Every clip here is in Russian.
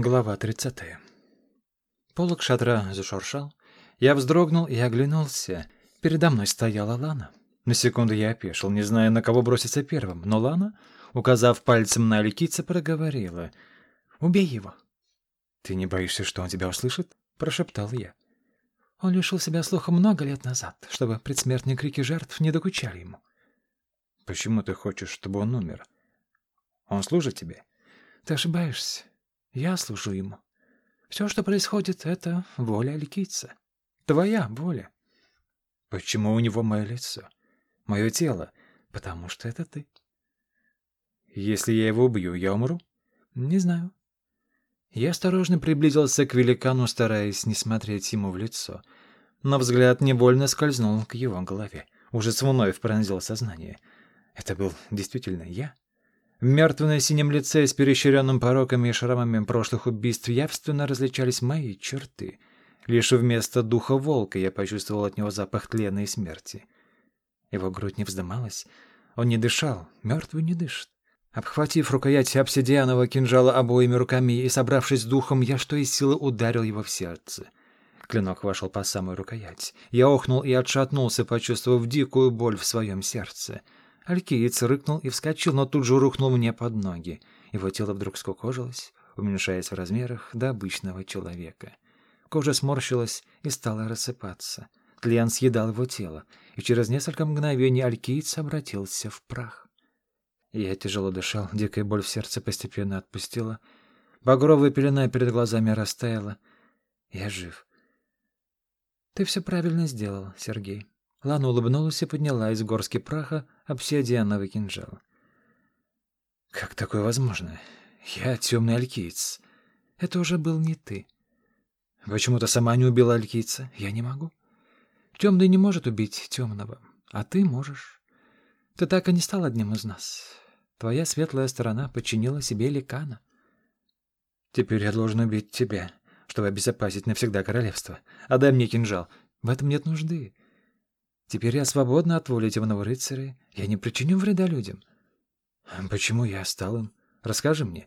Глава 30. Полок шатра зашуршал. Я вздрогнул и оглянулся. Передо мной стояла Лана. На секунду я опешил, не зная, на кого броситься первым. Но Лана, указав пальцем на Аликица, проговорила. «Убей его!» «Ты не боишься, что он тебя услышит?» — прошептал я. Он лишил себя слуха много лет назад, чтобы предсмертные крики жертв не докучали ему. «Почему ты хочешь, чтобы он умер? Он служит тебе?» «Ты ошибаешься. Я служу ему. Все, что происходит, — это воля Аликийца. Твоя воля. Почему у него мое лицо? Мое тело? Потому что это ты. Если я его убью, я умру? Не знаю. Я осторожно приблизился к великану, стараясь не смотреть ему в лицо. Но взгляд невольно скользнул к его голове. Уже вновь пронзил сознание. Это был действительно я? В мертвенно-синем лице с перещренным пороками и шрамами прошлых убийств явственно различались мои черты. Лишь вместо духа волка я почувствовал от него запах тлена и смерти. Его грудь не вздымалась, он не дышал, мертвый не дышит. Обхватив рукоять обсидианового кинжала обоими руками и собравшись с духом, я что из силы ударил его в сердце. Клинок вошел по самую рукоять. Я охнул и отшатнулся, почувствовав дикую боль в своем сердце — Алькиец рыкнул и вскочил, но тут же рухнул мне под ноги. Его тело вдруг скукожилось, уменьшаясь в размерах до обычного человека. Кожа сморщилась и стала рассыпаться. Тлен съедал его тело, и через несколько мгновений Алькиец обратился в прах. Я тяжело дышал, дикая боль в сердце постепенно отпустила. Багровая пелена перед глазами растаяла. Я жив. Ты все правильно сделал, Сергей. Лана улыбнулась и подняла из горски праха обсидиановый кинжал. «Как такое возможно? Я темный алькиец. Это уже был не ты. Почему ты сама не убила алькийца? Я не могу. Темный не может убить темного, а ты можешь. Ты так и не стал одним из нас. Твоя светлая сторона подчинила себе ликана. Теперь я должен убить тебя, чтобы обезопасить навсегда королевство. Отдай мне кинжал. В этом нет нужды. Теперь я свободна от воли темного рыцаря. Я не причиню вреда людям. Почему я стал им? Расскажи мне.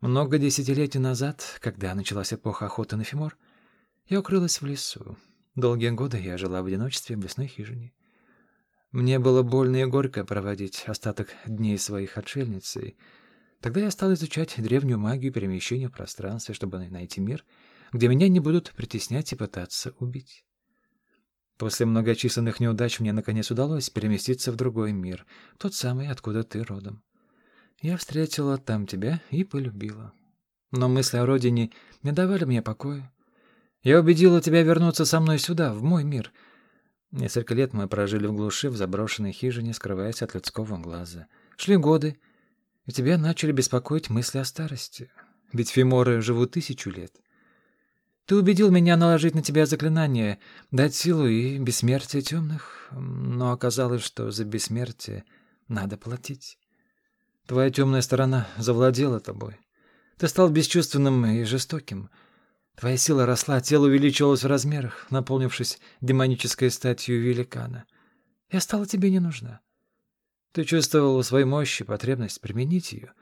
Много десятилетий назад, когда началась эпоха охоты на Фимор, я укрылась в лесу. Долгие годы я жила в одиночестве в лесной хижине. Мне было больно и горько проводить остаток дней своих отшельницей. Тогда я стал изучать древнюю магию перемещения в пространстве, чтобы найти мир, где меня не будут притеснять и пытаться убить. После многочисленных неудач мне наконец удалось переместиться в другой мир, тот самый, откуда ты родом. Я встретила там тебя и полюбила. Но мысли о родине не давали мне покоя. Я убедила тебя вернуться со мной сюда, в мой мир. Несколько лет мы прожили в глуши, в заброшенной хижине, скрываясь от людского глаза. Шли годы, и тебя начали беспокоить мысли о старости. Ведь фиморы живут тысячу лет. Ты убедил меня наложить на тебя заклинание, дать силу и бессмертие темных, но оказалось, что за бессмертие надо платить. Твоя темная сторона завладела тобой. Ты стал бесчувственным и жестоким. Твоя сила росла, тело увеличивалось в размерах, наполнившись демонической статью великана. Я стала тебе не нужна. Ты чувствовал свою мощь и потребность применить ее.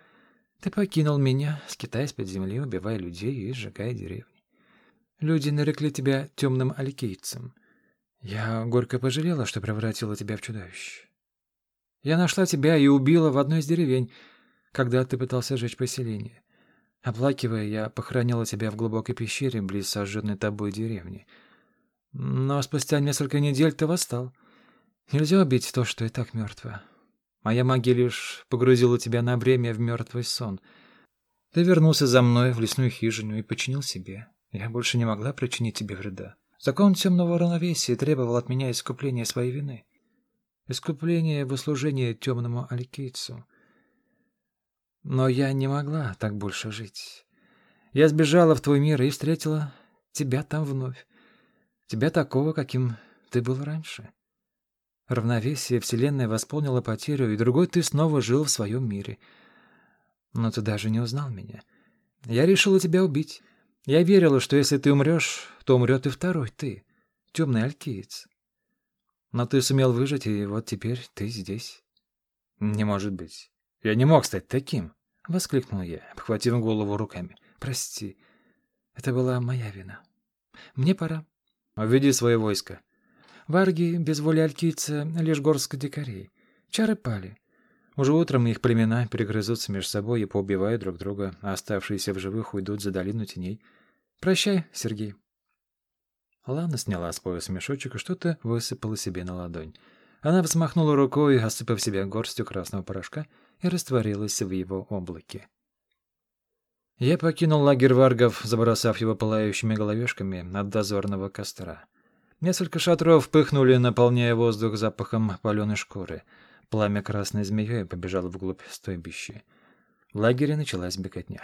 Ты покинул меня, скитаясь под землей, убивая людей и сжигая деревни. Люди нарекли тебя темным аликейцем. Я горько пожалела, что превратила тебя в чудовище. Я нашла тебя и убила в одной из деревень, когда ты пытался сжечь поселение. Оплакивая, я похоронила тебя в глубокой пещере близ сожженной тобой деревни. Но спустя несколько недель ты восстал. Нельзя убить то, что и так мертво. Моя магия лишь погрузила тебя на время в мертвый сон. Ты вернулся за мной в лесную хижину и починил себе. Я больше не могла причинить тебе вреда. Закон темного равновесия требовал от меня искупления своей вины. Искупление в услужении темному аликийцу. Но я не могла так больше жить. Я сбежала в твой мир и встретила тебя там вновь. Тебя такого, каким ты был раньше. Равновесие Вселенная восполнила потерю, и другой ты снова жил в своем мире. Но ты даже не узнал меня. Я решила тебя убить. Я верила, что если ты умрешь, то умрет и второй ты, темный алькиец. Но ты сумел выжить, и вот теперь ты здесь. Не может быть. Я не мог стать таким, — воскликнул я, обхватив голову руками. прости. Это была моя вина. Мне пора. Уведи свое войско. Варги без воли альтийца лишь горстка дикарей. Чары пали. Уже утром их племена перегрызутся между собой и поубивают друг друга, а оставшиеся в живых уйдут за долину теней. Прощай, Сергей. Лана сняла с пояса мешочек и что-то высыпала себе на ладонь. Она взмахнула рукой, осыпав себя горстью красного порошка, и растворилась в его облаке. Я покинул лагерь варгов, забросав его пылающими головешками от дозорного костра. Несколько шатров пыхнули, наполняя воздух запахом паленой шкуры. Пламя красной змеей побежало вглубь стойбища. В лагере началась беготня.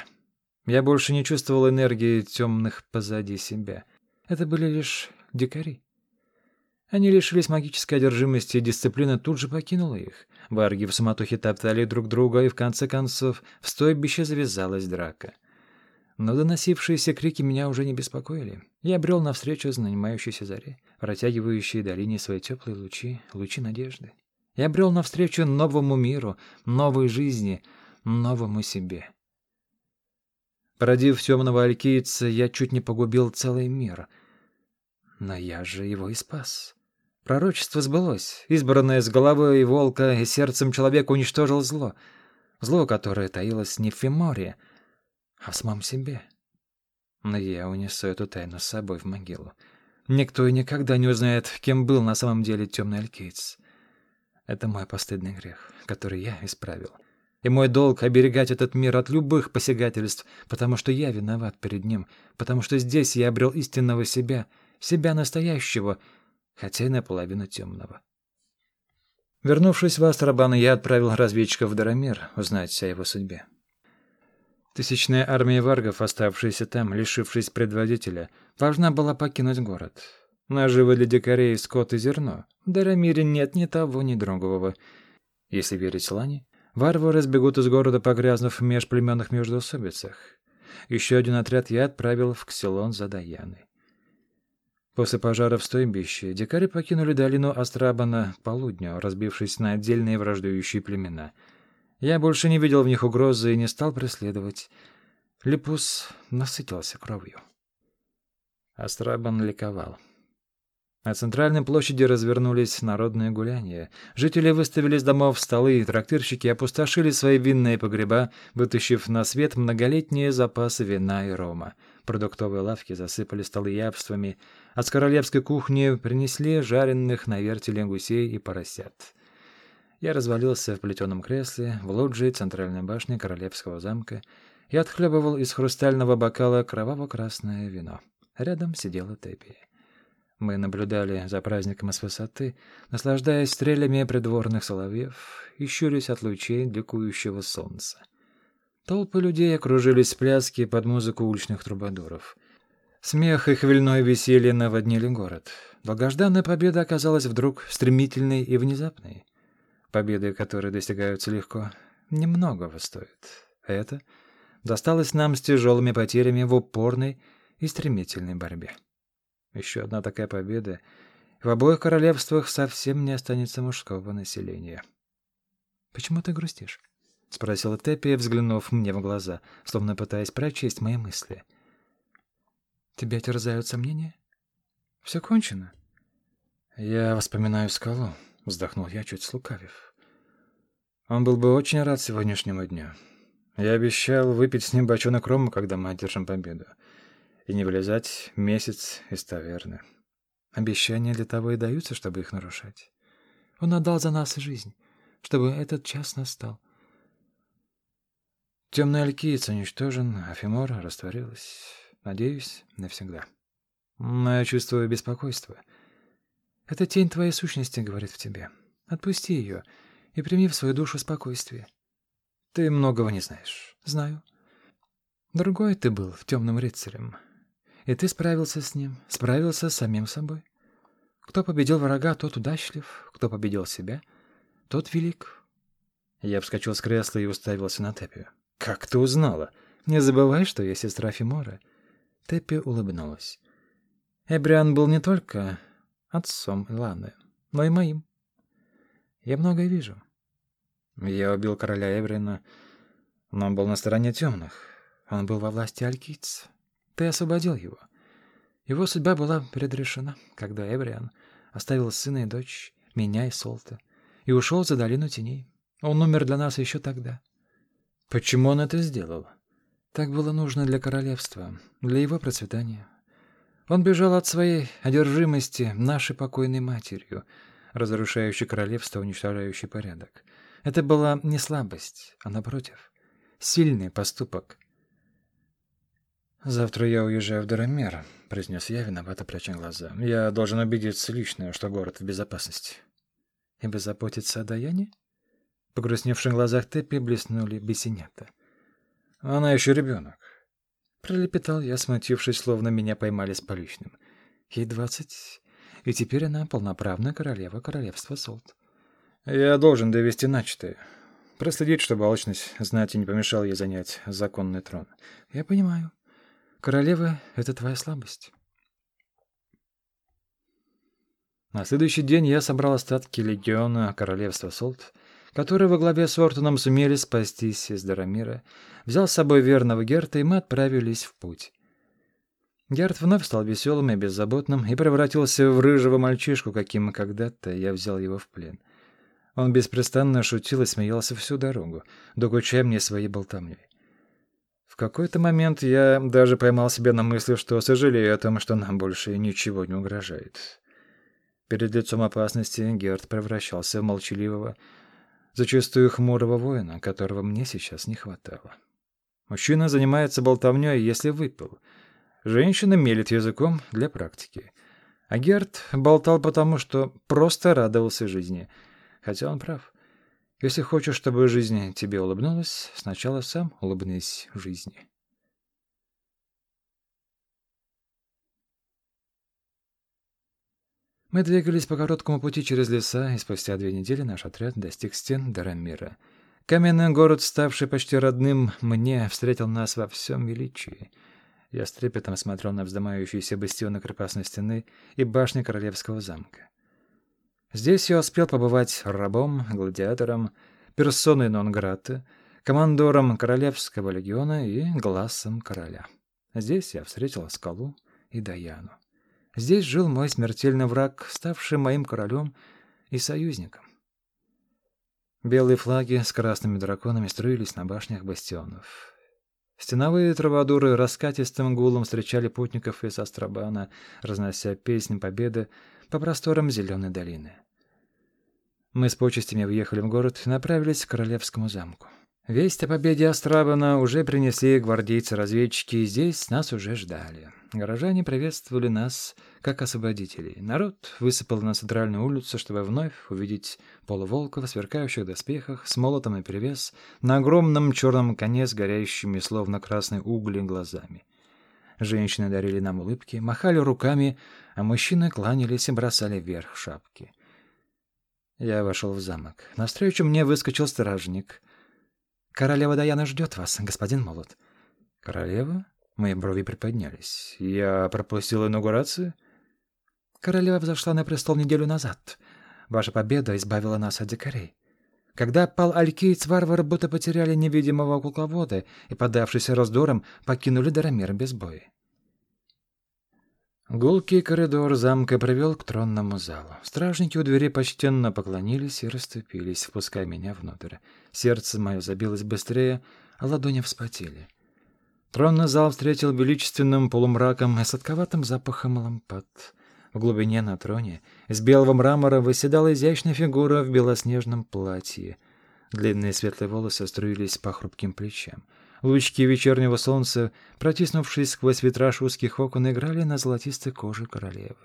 Я больше не чувствовал энергии темных позади себя. Это были лишь дикари. Они лишились магической одержимости, и дисциплина тут же покинула их. Варги в суматохе топтали друг друга, и в конце концов в стойбище завязалась драка. Но доносившиеся крики меня уже не беспокоили. Я брел навстречу занимающейся заре, протягивающей долине свои теплые лучи, лучи надежды. Я брел навстречу новому миру, новой жизни, новому себе. Породив темного алькийца, я чуть не погубил целый мир. Но я же его и спас. Пророчество сбылось. Избранное с головой волка и сердцем человека уничтожил зло. Зло, которое таилось не в Фиморе, а в самом себе. Но я унесу эту тайну с собой в могилу. Никто и никогда не узнает, кем был на самом деле темный алькейц. Это мой постыдный грех, который я исправил. И мой долг — оберегать этот мир от любых посягательств, потому что я виноват перед ним, потому что здесь я обрел истинного себя, себя настоящего — хотя и наполовину темного. Вернувшись в Астрабан, я отправил разведчиков в Дарамир узнать о его судьбе. Тысячная армия варгов, оставшаяся там, лишившись предводителя, должна была покинуть город. Наживы для дикарей, скот и зерно. В Дарамире нет ни того, ни другого. Если верить Лане, варвары сбегут из города, погрязнув в межплеменных междоусобицах. Еще один отряд я отправил в Ксилон за Даяной. После пожара в стойбище дикари покинули долину Астрабана полудню, разбившись на отдельные враждующие племена. Я больше не видел в них угрозы и не стал преследовать. Липус насытился кровью. Астрабан ликовал. На центральной площади развернулись народные гуляния. Жители выставили с домов столы, и трактирщики опустошили свои винные погреба, вытащив на свет многолетние запасы вина и рома. Продуктовые лавки засыпали столы явствами, с королевской кухни принесли жареных на вертеле гусей и поросят. Я развалился в плетеном кресле в лоджии центральной башни королевского замка и отхлебывал из хрустального бокала кроваво-красное вино. Рядом сидела Тепи. Мы наблюдали за праздником с высоты, наслаждаясь стрелями придворных соловьев и щурясь от лучей ликующего солнца. Толпы людей окружились в пляске под музыку уличных трубадуров. Смех и хвильное веселье наводнили город. Долгожданная победа оказалась вдруг стремительной и внезапной. Победы, которые достигаются легко, немногого стоят. Это досталось нам с тяжелыми потерями в упорной и стремительной борьбе. Еще одна такая победа, в обоих королевствах совсем не останется мужского населения. «Почему ты грустишь?» — спросила Теппи, взглянув мне в глаза, словно пытаясь прочесть мои мысли. «Тебя терзают сомнения? Все кончено?» «Я вспоминаю скалу», — вздохнул я, чуть слукавив. «Он был бы очень рад сегодняшнему дню. Я обещал выпить с ним бочонок рома, когда мы одержим победу, и не вылезать месяц из таверны. Обещания для того и даются, чтобы их нарушать. Он отдал за нас жизнь, чтобы этот час настал». Темный алькиец уничтожен, а Фимора растворилась. Надеюсь, навсегда. Но я чувствую беспокойство. Эта тень твоей сущности говорит в тебе. Отпусти ее и прими в свою душу спокойствие. Ты многого не знаешь. Знаю. Другой ты был в темном рыцарем. И ты справился с ним, справился с самим собой. Кто победил врага, тот удачлив, кто победил себя, тот велик. Я вскочил с кресла и уставился на Тепию. «Как ты узнала? Не забывай, что я сестра Фимора». Теппи улыбнулась. Эбриан был не только отцом Ланы, но и моим. Я многое вижу. Я убил короля Эбрина, но он был на стороне темных. Он был во власти алькийцев. Ты освободил его. Его судьба была предрешена, когда Эвриан оставил сына и дочь, меня и Солта, и ушел за долину теней. Он умер для нас еще тогда. Почему он это сделал? Так было нужно для королевства, для его процветания. Он бежал от своей одержимости нашей покойной матерью, разрушающей королевство, уничтожающей порядок. Это была не слабость, а, напротив, сильный поступок. «Завтра я уезжаю в Дарамер», — произнес я, виновато пряча глаза. «Я должен убедиться лично, что город в безопасности». «И беззаботиться о Даяне?» В погрустневших глазах Теппи блеснули бесенята. «Она еще ребенок», — пролепетал я, смутившись, словно меня поймали с поличным. «Ей двадцать, и теперь она полноправная королева королевства Солт». «Я должен довести начатое. Проследить, чтобы алчность знать и не помешал ей занять законный трон». «Я понимаю. Королева — это твоя слабость». На следующий день я собрал остатки легиона королевства Солт — которые во главе с Ортоном сумели спастись из Дарамира, взял с собой верного Герта, и мы отправились в путь. Герт вновь стал веселым и беззаботным и превратился в рыжего мальчишку, каким когда-то я взял его в плен. Он беспрестанно шутил и смеялся всю дорогу, докучая мне своей болтовней. В какой-то момент я даже поймал себя на мысли, что сожалею о том, что нам больше ничего не угрожает. Перед лицом опасности Герт превращался в молчаливого, зачастую хмурого воина, которого мне сейчас не хватало. Мужчина занимается болтовней, если выпил. Женщина мелит языком для практики. А Герд болтал потому, что просто радовался жизни. Хотя он прав. Если хочешь, чтобы жизнь тебе улыбнулась, сначала сам улыбнись жизни. Мы двигались по короткому пути через леса, и спустя две недели наш отряд достиг стен Дарамира. Каменный город, ставший почти родным мне, встретил нас во всем величии. Я с трепетом смотрел на вздымающиеся бастионы крепостной стены и башни королевского замка. Здесь я успел побывать рабом, гладиатором, персоной нон-грата, командором королевского легиона и глазом короля. Здесь я встретил скалу и Даяну. Здесь жил мой смертельный враг, ставший моим королем и союзником. Белые флаги с красными драконами струились на башнях бастионов. Стеновые травадуры раскатистым гулом встречали путников из Астрабана, разнося песнь победы по просторам зеленой долины. Мы с почестями въехали в город и направились к королевскому замку. Весть о победе Астрабана уже принесли гвардейцы-разведчики, и здесь нас уже ждали. Горожане приветствовали нас как освободителей. Народ высыпал на центральную улицу, чтобы вновь увидеть полуволка в сверкающих доспехах, с молотом и перевес, на огромном черном коне с горящими, словно красные угли, глазами. Женщины дарили нам улыбки, махали руками, а мужчины кланялись и бросали вверх шапки. Я вошел в замок. Навстречу мне выскочил стражник. «Королева Даяна ждет вас, господин Молот». «Королева?» Мои брови приподнялись. Я пропустил инаугурацию? Королева взошла на престол неделю назад. Ваша победа избавила нас от дикарей. Когда пал Алькейц, варвары будто потеряли невидимого кукловода и, подавшись раздором, покинули Дарамир без боя. Гулкий коридор замка привел к тронному залу. Стражники у двери почтенно поклонились и расступились, впуская меня внутрь. Сердце мое забилось быстрее, а ладони вспотели. Тронный зал встретил величественным полумраком и сладковатым запахом лампад. В глубине на троне из белого мрамора выседала изящная фигура в белоснежном платье. Длинные светлые волосы струились по хрупким плечам. Лучки вечернего солнца, протиснувшись сквозь витраж узких окон, играли на золотистой коже королевы.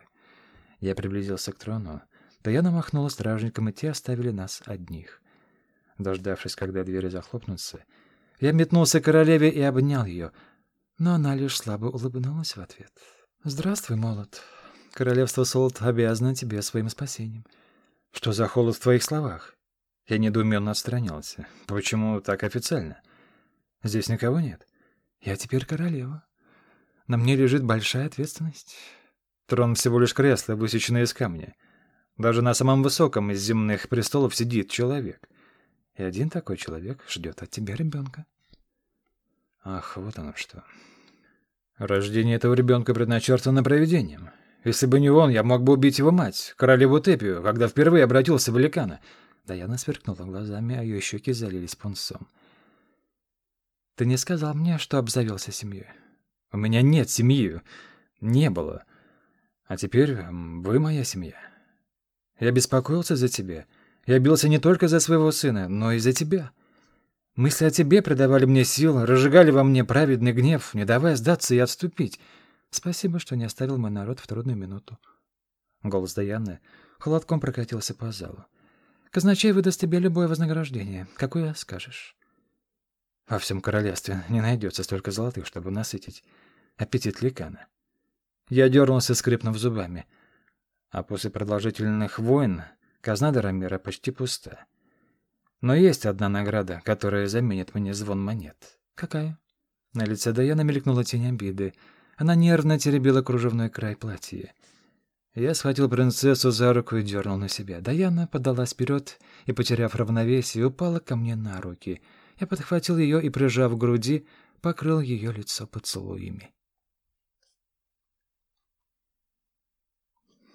Я приблизился к трону. Таяна махнула стражникам, и те оставили нас одних. Дождавшись, когда двери захлопнутся, я метнулся к королеве и обнял ее, но она лишь слабо улыбнулась в ответ. «Здравствуй, молот. Королевство Солод обязано тебе своим спасением». «Что за холод в твоих словах?» Я недоуменно отстранился. «Почему так официально? Здесь никого нет. Я теперь королева. На мне лежит большая ответственность. Трон всего лишь кресло, высеченное из камня. Даже на самом высоком из земных престолов сидит человек. И один такой человек ждет от тебя ребенка. Ах, вот оно что. Рождение этого ребенка предначертано провидением. Если бы не он, я мог бы убить его мать, королеву Тепию, когда впервые обратился в великана. Даяна сверкнула глазами, а ее щеки залились пунцом. «Ты не сказал мне, что обзавелся семьей?» «У меня нет семьи. Не было. А теперь вы моя семья. Я беспокоился за тебя. Я бился не только за своего сына, но и за тебя. Мысли о тебе придавали мне сил, разжигали во мне праведный гнев, не давая сдаться и отступить. Спасибо, что не оставил мой народ в трудную минуту». Голос Даяны холодком прокатился по залу. «Казначей выдаст тебе любое вознаграждение. Какое скажешь?» Во всем королевстве не найдется столько золотых, чтобы насытить аппетит ликана. Я дернулся, скрипнув зубами. А после продолжительных войн казна Дарамира почти пуста. Но есть одна награда, которая заменит мне звон монет. Какая? На лице Даяна мелькнула тень обиды. Она нервно теребила кружевной край платья. Я схватил принцессу за руку и дернул на себя. Даяна подалась вперед и, потеряв равновесие, упала ко мне на руки. Я подхватил ее и, прижав к груди, покрыл ее лицо поцелуями.